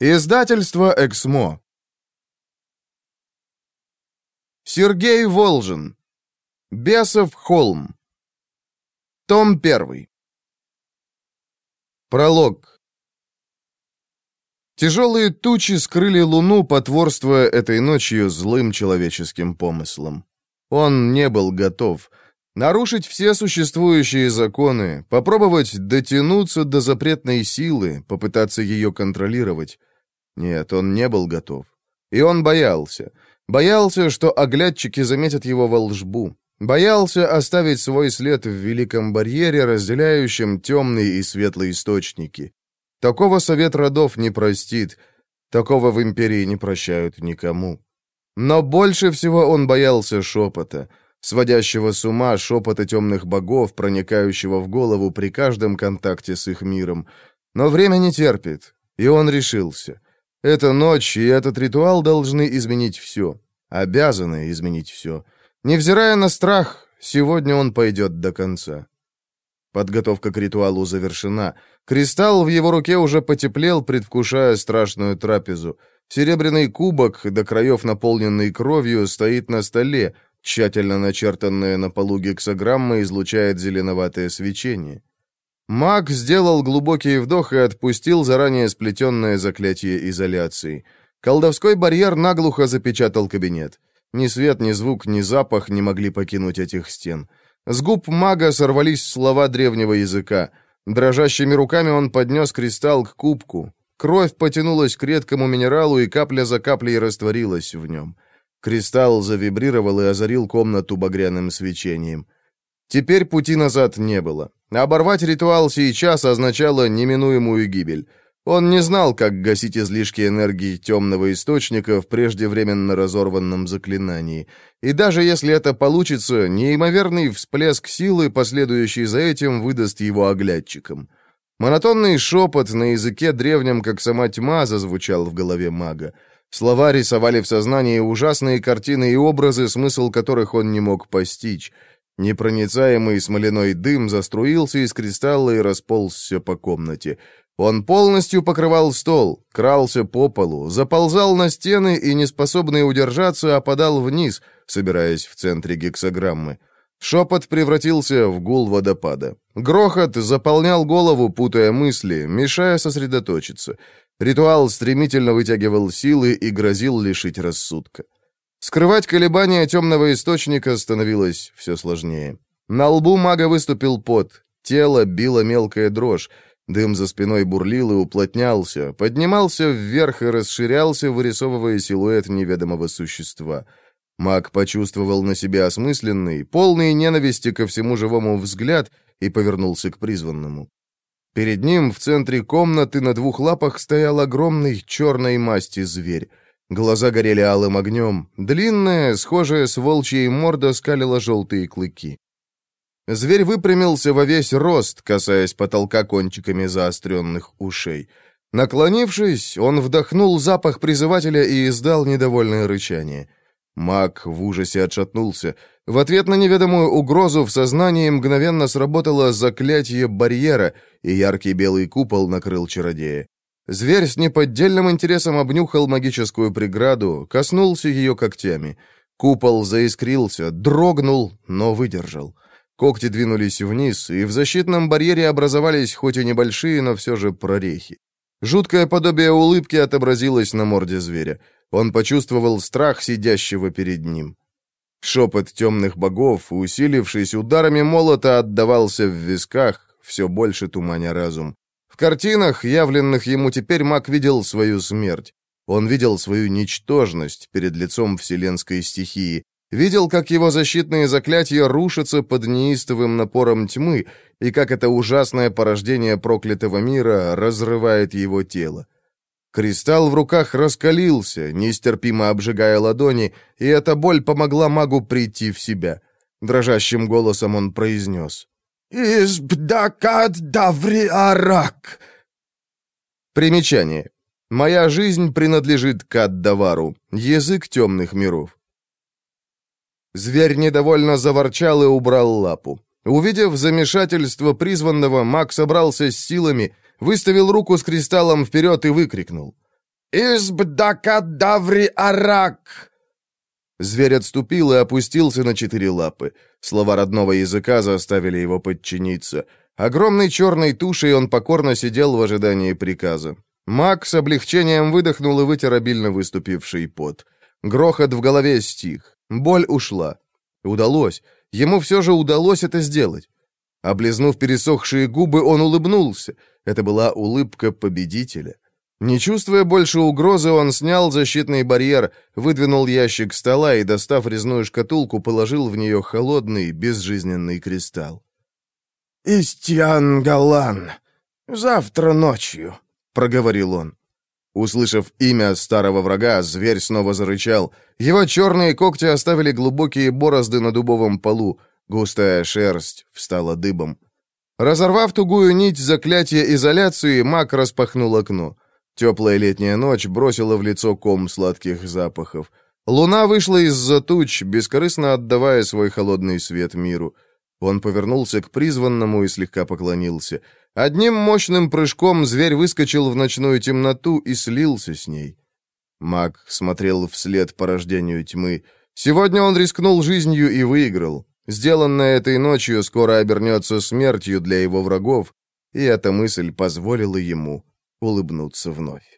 Издательство «Эксмо». Сергей Волжин. Бесов холм. Том 1. Пролог. Тяжелые тучи скрыли луну, потворствуя этой ночью злым человеческим помыслом. Он не был готов. Нарушить все существующие законы, попробовать дотянуться до запретной силы, попытаться ее контролировать. Нет, он не был готов. И он боялся. Боялся, что оглядчики заметят его во лжбу. Боялся оставить свой след в великом барьере, разделяющем темные и светлые источники. Такого совет родов не простит. Такого в империи не прощают никому. Но больше всего он боялся шепота, сводящего с ума шепота темных богов, проникающего в голову при каждом контакте с их миром. Но время не терпит, и он решился. Эта ночь и этот ритуал должны изменить все. Обязаны изменить все. Невзирая на страх, сегодня он пойдет до конца. Подготовка к ритуалу завершена. Кристалл в его руке уже потеплел, предвкушая страшную трапезу. Серебряный кубок, до краев наполненный кровью, стоит на столе. Тщательно начертанная на полу гексограмма излучает зеленоватое свечение. Маг сделал глубокий вдох и отпустил заранее сплетенное заклятие изоляции. Колдовской барьер наглухо запечатал кабинет. Ни свет, ни звук, ни запах не могли покинуть этих стен. С губ мага сорвались слова древнего языка. Дрожащими руками он поднес кристалл к кубку. Кровь потянулась к редкому минералу, и капля за каплей растворилась в нем. Кристалл завибрировал и озарил комнату багряным свечением. Теперь пути назад не было. Оборвать ритуал сейчас означало неминуемую гибель. Он не знал, как гасить излишки энергии темного источника в преждевременно разорванном заклинании. И даже если это получится, неимоверный всплеск силы, последующий за этим, выдаст его оглядчикам. Монотонный шепот на языке древнем, как сама тьма, зазвучал в голове мага. Слова рисовали в сознании ужасные картины и образы, смысл которых он не мог постичь. Непроницаемый смоляной дым заструился из кристалла и расползся по комнате. Он полностью покрывал стол, крался по полу, заползал на стены и, неспособный удержаться, опадал вниз, собираясь в центре гексограммы. Шепот превратился в гул водопада. Грохот заполнял голову, путая мысли, мешая сосредоточиться. Ритуал стремительно вытягивал силы и грозил лишить рассудка. Скрывать колебания темного источника становилось все сложнее. На лбу мага выступил пот, тело било мелкая дрожь, дым за спиной бурлил и уплотнялся, поднимался вверх и расширялся, вырисовывая силуэт неведомого существа. Маг почувствовал на себя осмысленный, полный ненависти ко всему живому взгляд и повернулся к призванному. Перед ним в центре комнаты на двух лапах стоял огромный черной масти зверь. Глаза горели алым огнем. Длинная, схожая с волчьей морда, скалила желтые клыки. Зверь выпрямился во весь рост, касаясь потолка кончиками заостренных ушей. Наклонившись, он вдохнул запах призывателя и издал недовольное рычание. Маг в ужасе отшатнулся. В ответ на неведомую угрозу в сознании мгновенно сработало заклятие барьера, и яркий белый купол накрыл чародея. Зверь с неподдельным интересом обнюхал магическую преграду, коснулся ее когтями. Купол заискрился, дрогнул, но выдержал. Когти двинулись вниз, и в защитном барьере образовались хоть и небольшие, но все же прорехи. Жуткое подобие улыбки отобразилось на морде зверя. Он почувствовал страх сидящего перед ним. Шепот темных богов, усилившись ударами молота, отдавался в висках, все больше туманя разум картинах, явленных ему теперь, маг видел свою смерть. Он видел свою ничтожность перед лицом вселенской стихии, видел, как его защитные заклятия рушатся под неистовым напором тьмы, и как это ужасное порождение проклятого мира разрывает его тело. Кристалл в руках раскалился, нестерпимо обжигая ладони, и эта боль помогла магу прийти в себя. Дрожащим голосом он произнес. «Избдакат давриарак!» Примечание. «Моя жизнь принадлежит Каддавару, язык темных миров». Зверь недовольно заворчал и убрал лапу. Увидев замешательство призванного, маг собрался с силами, выставил руку с кристаллом вперед и выкрикнул. «Избдакадаври арак!» Зверь отступил и опустился на четыре лапы. Слова родного языка заставили его подчиниться. Огромной черной тушей он покорно сидел в ожидании приказа. Маг с облегчением выдохнул и вытер обильно выступивший пот. Грохот в голове стих. Боль ушла. Удалось. Ему все же удалось это сделать. Облизнув пересохшие губы, он улыбнулся. Это была улыбка победителя. Не чувствуя больше угрозы, он снял защитный барьер, выдвинул ящик стола и, достав резную шкатулку, положил в нее холодный, безжизненный кристалл. «Истиан Галан, завтра ночью», — проговорил он. Услышав имя старого врага, зверь снова зарычал. Его черные когти оставили глубокие борозды на дубовом полу. Густая шерсть встала дыбом. Разорвав тугую нить заклятия изоляции, маг распахнул окно. Теплая летняя ночь бросила в лицо ком сладких запахов. Луна вышла из-за туч, бескорыстно отдавая свой холодный свет миру. Он повернулся к призванному и слегка поклонился. Одним мощным прыжком зверь выскочил в ночную темноту и слился с ней. Маг смотрел вслед порождению тьмы. Сегодня он рискнул жизнью и выиграл. Сделанное этой ночью скоро обернется смертью для его врагов, и эта мысль позволила ему улыбнуться вновь.